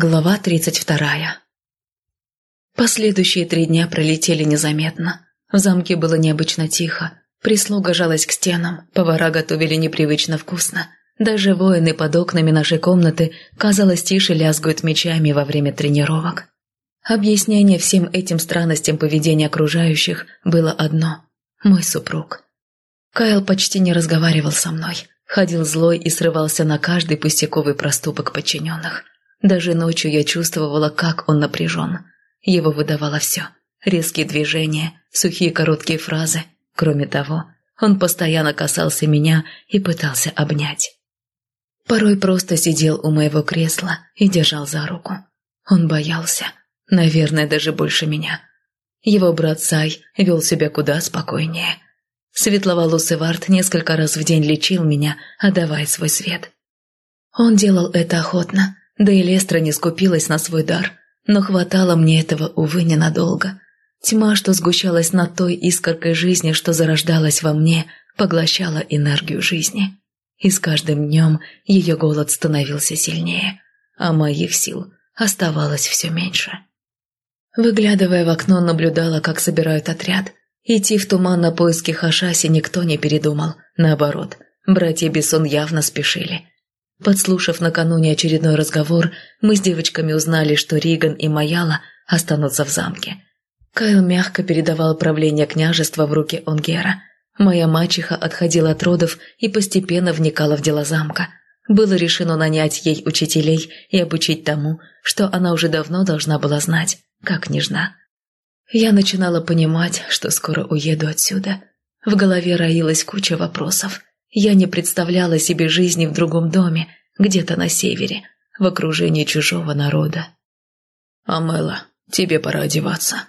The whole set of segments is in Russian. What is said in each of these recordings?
Глава тридцать вторая Последующие три дня пролетели незаметно. В замке было необычно тихо. Прислуга жалась к стенам, повара готовили непривычно вкусно. Даже воины под окнами нашей комнаты, казалось, тише лязгают мечами во время тренировок. Объяснение всем этим странностям поведения окружающих было одно – мой супруг. Кайл почти не разговаривал со мной, ходил злой и срывался на каждый пустяковый проступок подчиненных – даже ночью я чувствовала, как он напряжен. Его выдавало все. Резкие движения, сухие короткие фразы. Кроме того, он постоянно касался меня и пытался обнять. Порой просто сидел у моего кресла и держал за руку. Он боялся. Наверное, даже больше меня. Его брат Сай вел себя куда спокойнее. Светловолосый Варт несколько раз в день лечил меня, отдавая свой свет. Он делал это охотно, да и Лестра не скупилась на свой дар, но хватало мне этого, увы, ненадолго. Тьма, что сгущалась над той искоркой жизни, что зарождалась во мне, поглощала энергию жизни. И с каждым днем ее голод становился сильнее, а моих сил оставалось все меньше. Выглядывая в окно, наблюдала, как собирают отряд. Идти в туман на поиски Хашаси никто не передумал. Наоборот, братья Бессон явно спешили. Подслушав накануне очередной разговор, мы с девочками узнали, что Риган и Маяла останутся в замке. Кайл мягко передавал правление княжества в руки Онгера. Моя мачеха отходила от родов и постепенно вникала в дела замка. Было решено нанять ей учителей и обучить тому, что она уже давно должна была знать, как княжна. Я начинала понимать, что скоро уеду отсюда. В голове роилась куча вопросов – я не представляла себе жизни в другом доме, где-то на севере, в окружении чужого народа. «Амела, тебе пора одеваться».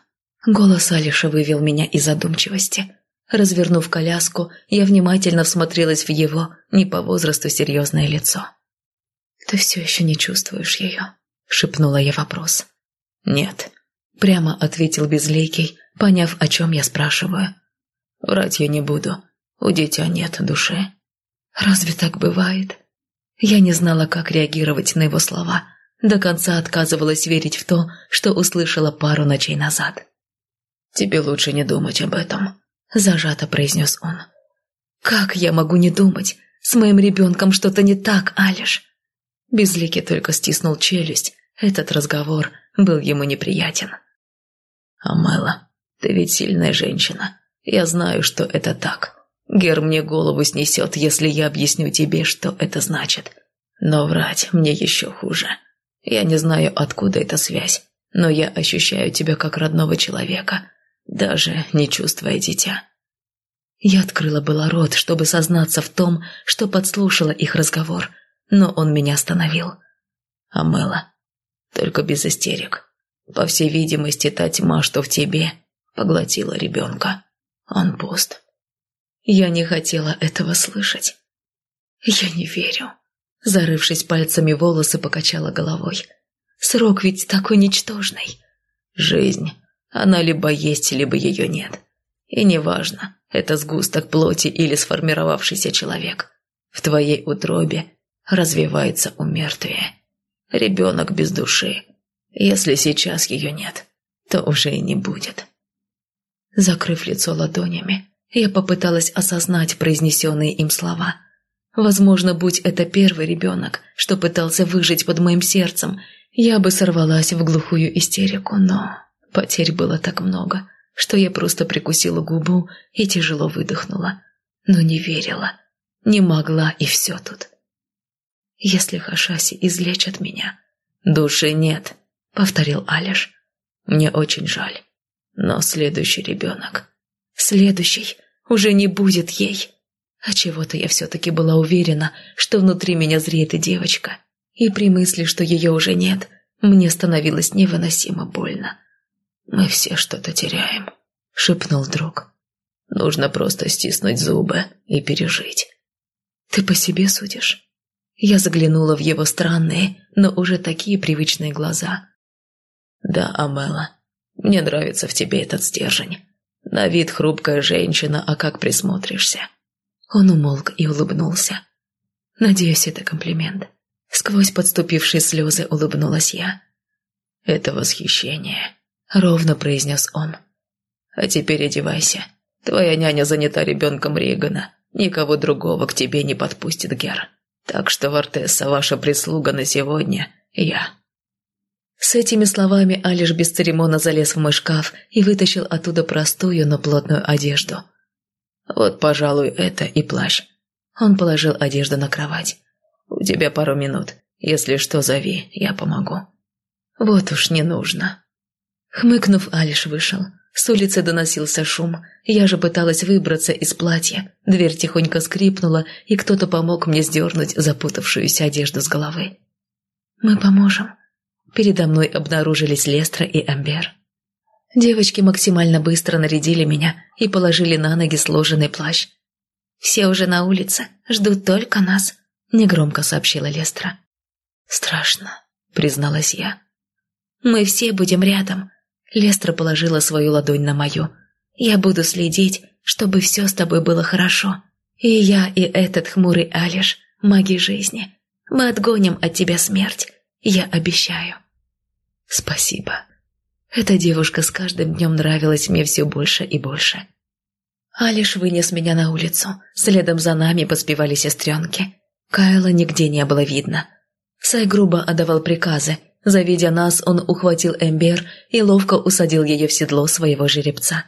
Голос Алиша вывел меня из задумчивости. Развернув коляску, я внимательно всмотрелась в его, не по возрасту, серьезное лицо. «Ты все еще не чувствуешь ее?» — шепнула я вопрос. «Нет», — прямо ответил Безлейкий, поняв, о чем я спрашиваю. «Врать я не буду. У дитя нет души. Разве так бывает? Я не знала, как реагировать на его слова. До конца отказывалась верить в то, что услышала пару ночей назад. «Тебе лучше не думать об этом», – зажато произнес он. «Как я могу не думать? С моим ребенком что-то не так, Алиш?» Безликий только стиснул челюсть. Этот разговор был ему неприятен. «Амела, ты ведь сильная женщина. Я знаю, что это так. Гер мне голову снесет, если я объясню тебе, что это значит. Но врать мне еще хуже. Я не знаю, откуда эта связь, но я ощущаю тебя как родного человека, даже не чувствуя дитя. Я открыла было рот, чтобы сознаться в том, что подслушала их разговор, но он меня остановил. Амела, только без истерик. По всей видимости, та тьма, что в тебе, поглотила ребенка. Он пуст. Я не хотела этого слышать. Я не верю. Зарывшись пальцами волосы, покачала головой. Срок ведь такой ничтожный. Жизнь. Она либо есть, либо ее нет. И неважно, это сгусток плоти или сформировавшийся человек. В твоей утробе развивается умертвие. Ребенок без души. Если сейчас ее нет, то уже и не будет. Закрыв лицо ладонями, я попыталась осознать произнесенные им слова. Возможно, будь это первый ребенок, что пытался выжить под моим сердцем, я бы сорвалась в глухую истерику, но потерь было так много, что я просто прикусила губу и тяжело выдохнула. Но не верила, не могла и все тут. Если Хашаси излечат меня... «Души нет», — повторил Алиш. «Мне очень жаль, но следующий ребенок Следующий уже не будет ей. А чего-то я все-таки была уверена, что внутри меня зреет и девочка. И при мысли, что ее уже нет, мне становилось невыносимо больно. «Мы все что-то теряем», — шепнул друг. «Нужно просто стиснуть зубы и пережить». «Ты по себе судишь?» Я заглянула в его странные, но уже такие привычные глаза. «Да, Амела, мне нравится в тебе этот стержень. На вид хрупкая женщина, а как присмотришься?» Он умолк и улыбнулся. «Надеюсь, это комплимент. Сквозь подступившие слезы улыбнулась я. «Это восхищение», — ровно произнес он. «А теперь одевайся. Твоя няня занята ребенком Ригана. Никого другого к тебе не подпустит Гер. Так что, Вартесса, ваша прислуга на сегодня — я». С этими словами Алиш бесцеремонно залез в мой шкаф и вытащил оттуда простую, но плотную одежду. «Вот, пожалуй, это и плащ». Он положил одежду на кровать. «У тебя пару минут. Если что, зови, я помогу». «Вот уж не нужно». Хмыкнув, Алиш вышел. С улицы доносился шум. Я же пыталась выбраться из платья. Дверь тихонько скрипнула, и кто-то помог мне сдернуть запутавшуюся одежду с головы. «Мы поможем». Передо мной обнаружились Лестра и Амбер. Девочки максимально быстро нарядили меня и положили на ноги сложенный плащ. «Все уже на улице, ждут только нас», — негромко сообщила Лестра. «Страшно», — призналась я. «Мы все будем рядом», — Лестра положила свою ладонь на мою. «Я буду следить, чтобы все с тобой было хорошо. И я, и этот хмурый Алиш, маги жизни. Мы отгоним от тебя смерть, я обещаю». «Спасибо», эта девушка с каждым днем нравилась мне все больше и больше. Алиш вынес меня на улицу. Следом за нами поспевали сестренки. Кайла нигде не было видно. Сай грубо отдавал приказы. Завидя нас, он ухватил Эмбер и ловко усадил ее в седло своего жеребца.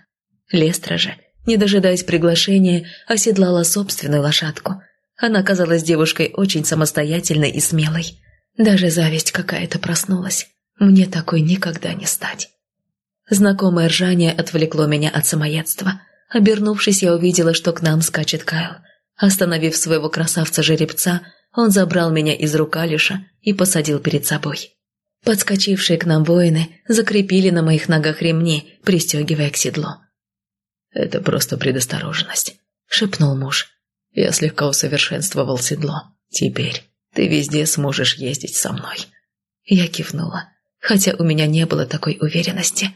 Лестра же, не дожидаясь приглашения, оседлала собственную лошадку. Она казалась девушкой очень самостоятельной и смелой. Даже зависть какая-то проснулась. Мне такой никогда не стать. Знакомое ржание отвлекло меня от самоедства. Обернувшись, я увидела, что к нам скачет Кайл. Остановив своего красавца-жеребца, он забрал меня из рук Алиша и посадил перед собой. Подскочившие к нам воины закрепили на моих ногах ремни, пристегивая к седлу. «Это просто предосторожность», — шепнул муж. «Я слегка усовершенствовал седло. Теперь ты везде сможешь ездить со мной». Я кивнула хотя у меня не было такой уверенности.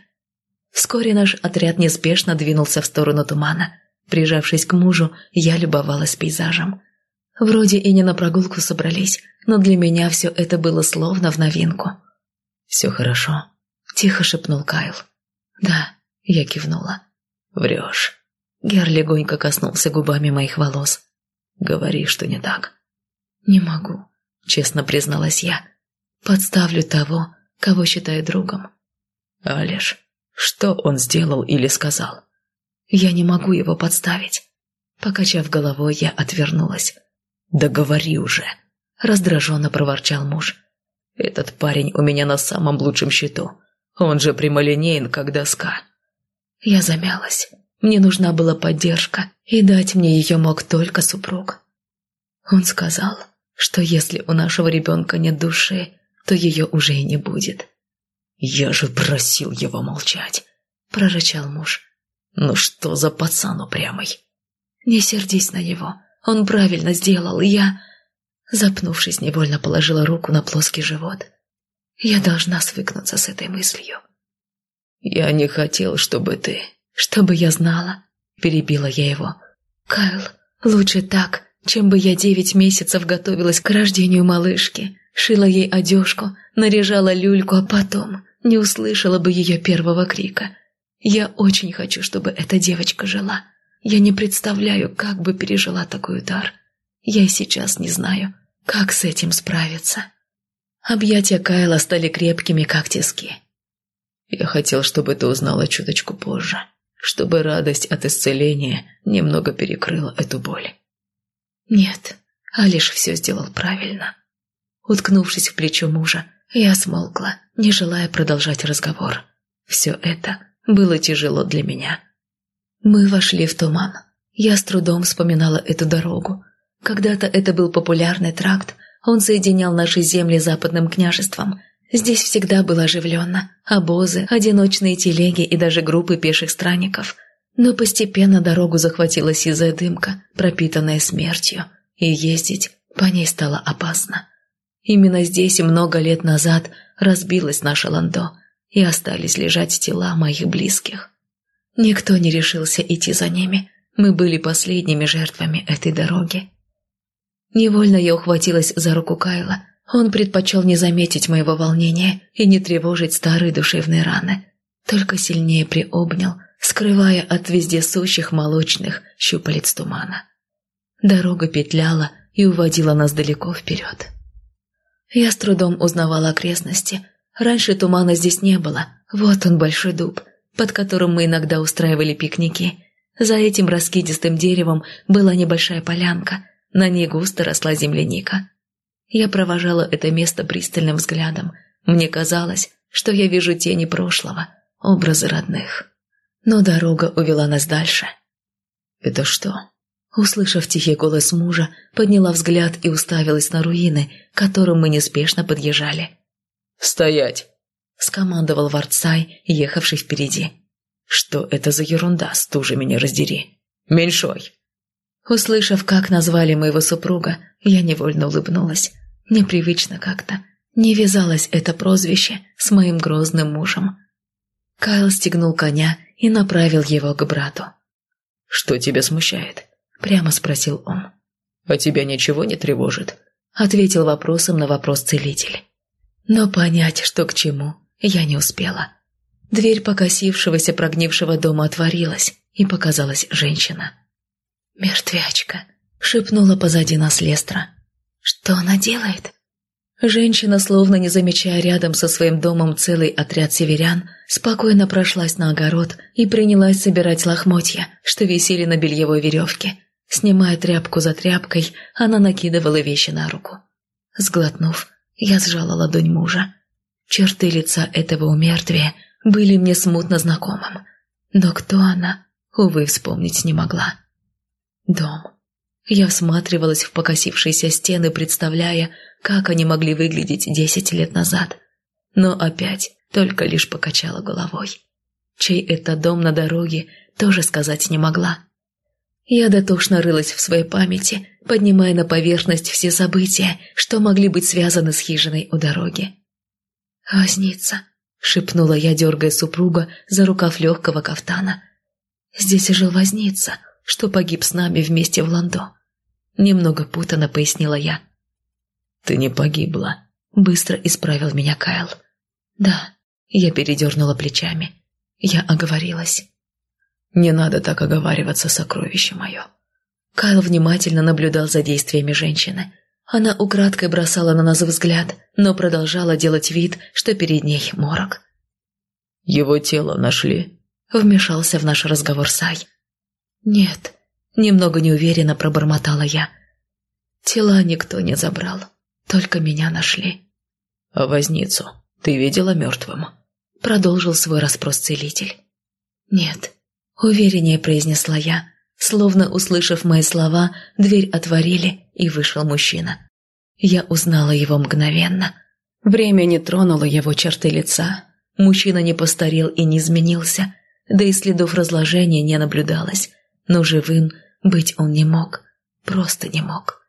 Вскоре наш отряд неспешно двинулся в сторону тумана. Прижавшись к мужу, я любовалась пейзажем. Вроде и не на прогулку собрались, но для меня все это было словно в новинку. «Все хорошо», — тихо шепнул Кайл. «Да», — я кивнула. «Врешь». Гер легонько коснулся губами моих волос. «Говори, что не так». «Не могу», — честно призналась я. «Подставлю того, кого считаю другом. Алиш, что он сделал или сказал? Я не могу его подставить. Покачав головой, я отвернулась. «Да говори уже!» – раздраженно проворчал муж. «Этот парень у меня на самом лучшем счету. Он же прямолинеен, как доска». Я замялась. Мне нужна была поддержка, и дать мне ее мог только супруг. Он сказал, что если у нашего ребенка нет души, то ее уже и не будет. «Я же просил его молчать», — прорычал муж. «Ну что за пацан упрямый?» «Не сердись на него, он правильно сделал, я...» Запнувшись, невольно положила руку на плоский живот. «Я должна свыкнуться с этой мыслью». «Я не хотел, чтобы ты...» «Чтобы я знала», — перебила я его. «Кайл, лучше так, чем бы я девять месяцев готовилась к рождению малышки, шила ей одежку, наряжала люльку, а потом не услышала бы ее первого крика. Я очень хочу, чтобы эта девочка жила. Я не представляю, как бы пережила такой удар. Я и сейчас не знаю, как с этим справиться. Объятия Кайла стали крепкими, как тиски. Я хотел, чтобы ты узнала чуточку позже, чтобы радость от исцеления немного перекрыла эту боль. Нет, Алиш все сделал правильно. Уткнувшись в плечо мужа, я смолкла, не желая продолжать разговор. Все это было тяжело для меня. Мы вошли в туман. Я с трудом вспоминала эту дорогу. Когда-то это был популярный тракт, он соединял наши земли с западным княжеством. Здесь всегда было оживленно. Обозы, одиночные телеги и даже группы пеших странников. Но постепенно дорогу захватила сизая дымка, пропитанная смертью, и ездить по ней стало опасно. Именно здесь много лет назад разбилось наше ландо, и остались лежать тела моих близких. Никто не решился идти за ними, мы были последними жертвами этой дороги. Невольно я ухватилась за руку Кайла, Он предпочел не заметить моего волнения и не тревожить старые душевные раны. Только сильнее приобнял, скрывая от вездесущих молочных щупалец тумана. Дорога петляла и уводила нас далеко вперед. Я с трудом узнавала окрестности. Раньше тумана здесь не было. Вот он, большой дуб, под которым мы иногда устраивали пикники. За этим раскидистым деревом была небольшая полянка. На ней густо росла земляника. Я провожала это место пристальным взглядом. Мне казалось, что я вижу тени прошлого, образы родных. Но дорога увела нас дальше. «Это что?» Услышав тихий голос мужа, подняла взгляд и уставилась на руины, к которым мы неспешно подъезжали. «Стоять!» – скомандовал Варцай, ехавший впереди. «Что это за ерунда, стужа меня раздери! Меньшой!» Услышав, как назвали моего супруга, я невольно улыбнулась. Непривычно как-то. Не вязалось это прозвище с моим грозным мужем. Кайл стегнул коня и направил его к брату. «Что тебя смущает?» – прямо спросил он. «А тебя ничего не тревожит?» – ответил вопросом на вопрос целитель. Но понять, что к чему, я не успела. Дверь покосившегося прогнившего дома отворилась, и показалась женщина. «Мертвячка», — шепнула позади нас Лестра. «Что она делает?» Женщина, словно не замечая рядом со своим домом целый отряд северян, спокойно прошлась на огород и принялась собирать лохмотья, что висели на бельевой веревке. Снимая тряпку за тряпкой, она накидывала вещи на руку. Сглотнув, я сжала ладонь мужа. Черты лица этого умертвия были мне смутно знакомым. Но кто она, увы, вспомнить не могла. Дом. Я всматривалась в покосившиеся стены, представляя, как они могли выглядеть десять лет назад. Но опять только лишь покачала головой. Чей это дом на дороге, тоже сказать не могла. Я дотошно рылась в своей памяти, поднимая на поверхность все события, что могли быть связаны с хижиной у дороги. «Возница», — шепнула я, дергая супруга за рукав легкого кафтана. «Здесь жил возница, что погиб с нами вместе в Ландо». Немного путано пояснила я. «Ты не погибла», — быстро исправил меня Кайл. «Да», — я передернула плечами. Я оговорилась. Не надо так оговариваться, сокровище мое». Кайл внимательно наблюдал за действиями женщины. Она украдкой бросала на нас взгляд, но продолжала делать вид, что перед ней морок. «Его тело нашли?» – вмешался в наш разговор Сай. «Нет», – немного неуверенно пробормотала я. «Тела никто не забрал, только меня нашли». «А возницу ты видела мертвым?» – продолжил свой расспрос целитель. «Нет», Увереннее произнесла я. Словно услышав мои слова, дверь отворили, и вышел мужчина. Я узнала его мгновенно. Время не тронуло его черты лица. Мужчина не постарел и не изменился, да и следов разложения не наблюдалось. Но живым быть он не мог. Просто не мог.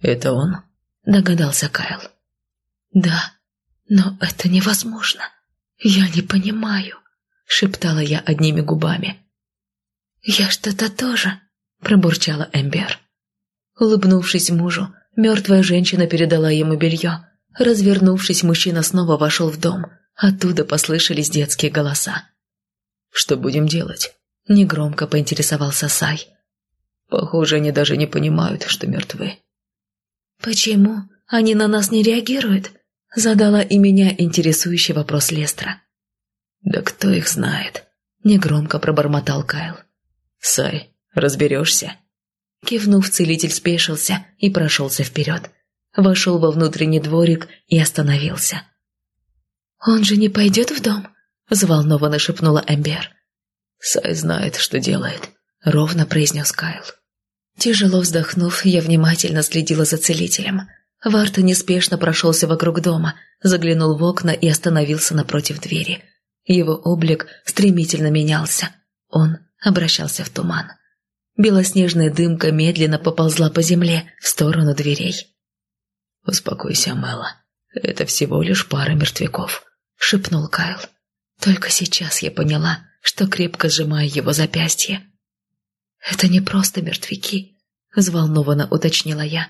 «Это он?» – догадался Кайл. «Да, но это невозможно. Я не понимаю». — шептала я одними губами. «Я что-то тоже», — пробурчала Эмбер. Улыбнувшись мужу, мертвая женщина передала ему белье. Развернувшись, мужчина снова вошел в дом. Оттуда послышались детские голоса. «Что будем делать?» — негромко поинтересовался Сай. «Похоже, они даже не понимают, что мертвы». «Почему они на нас не реагируют?» — задала и меня интересующий вопрос Лестра. «Да кто их знает?» – негромко пробормотал Кайл. «Сай, разберешься?» Кивнув, целитель спешился и прошелся вперед. Вошел во внутренний дворик и остановился. «Он же не пойдет в дом?» – взволнованно шепнула Эмбер. «Сай знает, что делает», – ровно произнес Кайл. Тяжело вздохнув, я внимательно следила за целителем. Варта неспешно прошелся вокруг дома, заглянул в окна и остановился напротив двери – его облик стремительно менялся. Он обращался в туман. Белоснежная дымка медленно поползла по земле в сторону дверей. «Успокойся, Мэла. Это всего лишь пара мертвяков», — шепнул Кайл. Только сейчас я поняла, что крепко сжимаю его запястье. «Это не просто мертвяки», — взволнованно уточнила я.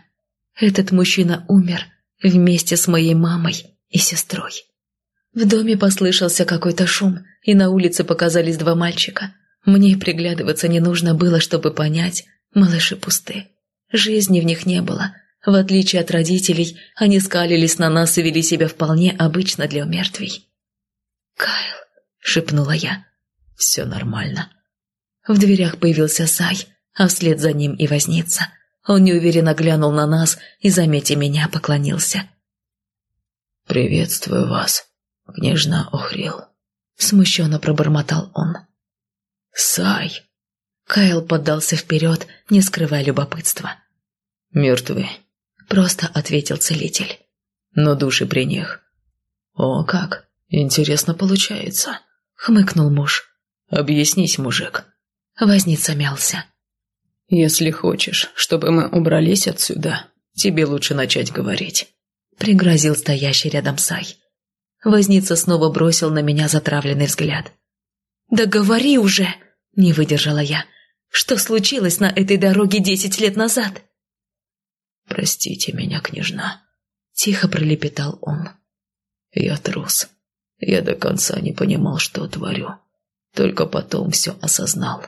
«Этот мужчина умер, вместе с моей мамой и сестрой. В доме послышался какой-то шум, и на улице показались два мальчика. Мне приглядываться не нужно было, чтобы понять, малыши пусты. Жизни в них не было. В отличие от родителей, они скалились на нас и вели себя вполне обычно для умертвий. «Кайл», — шепнула я, — «все нормально». В дверях появился Сай, а вслед за ним и возница. Он неуверенно глянул на нас и, заметя меня, поклонился. «Приветствую вас, княжна Охрил», — смущенно пробормотал он. «Сай!» Кайл поддался вперед, не скрывая любопытства. «Мертвы», — просто ответил целитель. «Но души при них». «О, как! Интересно получается», — хмыкнул муж. «Объяснись, мужик». Возница мялся. «Если хочешь, чтобы мы убрались отсюда, тебе лучше начать говорить», — пригрозил стоящий рядом Сай. Возница снова бросил на меня затравленный взгляд. «Да говори уже!» – не выдержала я. «Что случилось на этой дороге десять лет назад?» «Простите меня, княжна», – тихо пролепетал он. «Я трус. Я до конца не понимал, что творю. Только потом все осознал.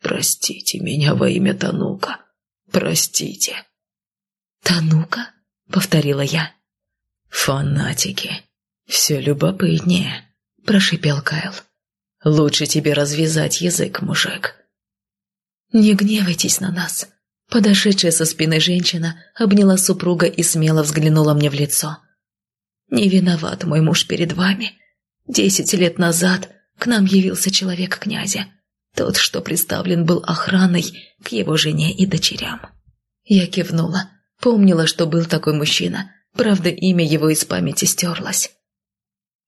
Простите меня во имя Танука. Простите». «Танука?» — повторила я. «Фанатики. Все любопытнее», — прошипел Кайл. «Лучше тебе развязать язык, мужик». «Не гневайтесь на нас». Подошедшая со спины женщина обняла супруга и смело взглянула мне в лицо. «Не виноват мой муж перед вами. Десять лет назад к нам явился человек князя. Тот, что представлен был охраной к его жене и дочерям. Я кивнула. Помнила, что был такой мужчина. Правда, имя его из памяти стерлось.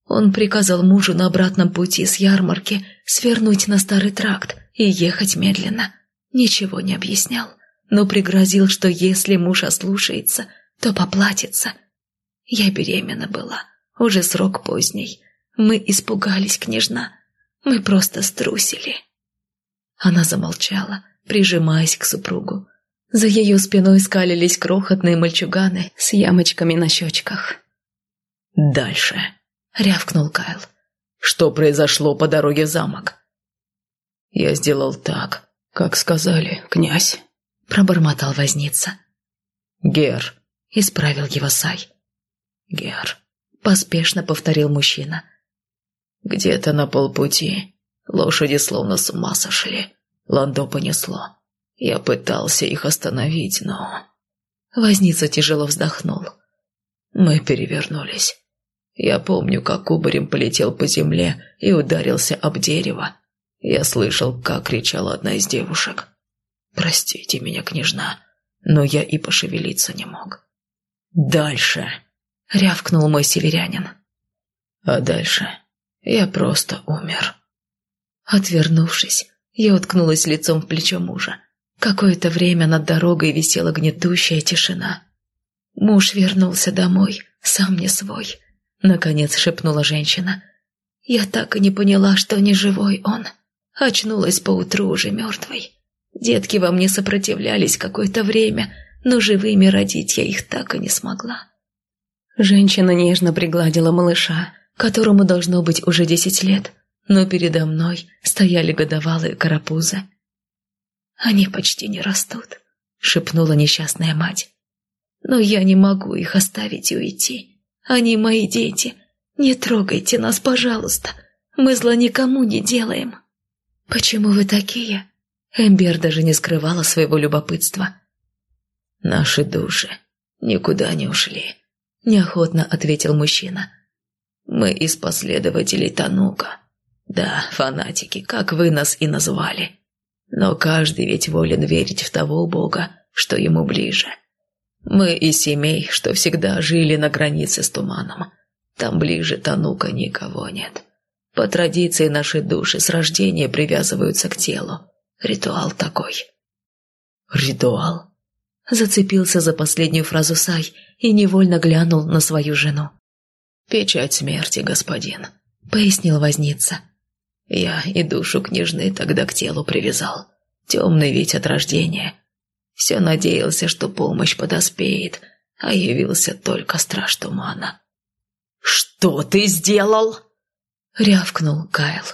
Он приказал мужу на обратном пути с ярмарки свернуть на старый тракт и ехать медленно. Ничего не объяснял, но пригрозил, что если муж ослушается, то поплатится. Я беременна была, уже срок поздний. Мы испугались, княжна. Мы просто струсили. Она замолчала, прижимаясь к супругу. За ее спиной скалились крохотные мальчуганы с ямочками на щечках. «Дальше», — рявкнул Кайл. «Что произошло по дороге в замок?» «Я сделал так, как сказали, князь», — пробормотал возница. «Гер», — исправил его Сай. «Гер», — поспешно повторил мужчина. «Где-то на полпути лошади словно с ума сошли. Ландо понесло. Я пытался их остановить, но...» Возница тяжело вздохнул. Мы перевернулись. Я помню, как кубарем полетел по земле и ударился об дерево. Я слышал, как кричала одна из девушек. «Простите меня, княжна, но я и пошевелиться не мог». «Дальше!» — рявкнул мой северянин. А дальше я просто умер. Отвернувшись, я уткнулась лицом в плечо мужа. Какое-то время над дорогой висела гнетущая тишина. Муж вернулся домой, сам не свой. Наконец шепнула женщина. Я так и не поняла, что не живой он. Очнулась поутру уже мертвой. Детки во мне сопротивлялись какое-то время, но живыми родить я их так и не смогла. Женщина нежно пригладила малыша, которому должно быть уже десять лет, но передо мной стояли годовалые карапузы. «Они почти не растут», — шепнула несчастная мать. «Но я не могу их оставить и уйти. Они мои дети. Не трогайте нас, пожалуйста. Мы зла никому не делаем». «Почему вы такие?» Эмбер даже не скрывала своего любопытства. «Наши души никуда не ушли», — неохотно ответил мужчина. «Мы из последователей Танука. Да, фанатики, как вы нас и назвали. Но каждый ведь волен верить в того Бога, что ему ближе. Мы из семей, что всегда жили на границе с туманом. Там ближе Танука никого нет. По традиции наши души с рождения привязываются к телу. Ритуал такой. Ритуал? Зацепился за последнюю фразу Сай и невольно глянул на свою жену. «Печать смерти, господин», — пояснил возница. Я и душу княжны тогда к телу привязал. Темный ведь от рождения. Все надеялся, что помощь подоспеет, а явился только страж тумана. «Что ты сделал?» — рявкнул Кайл.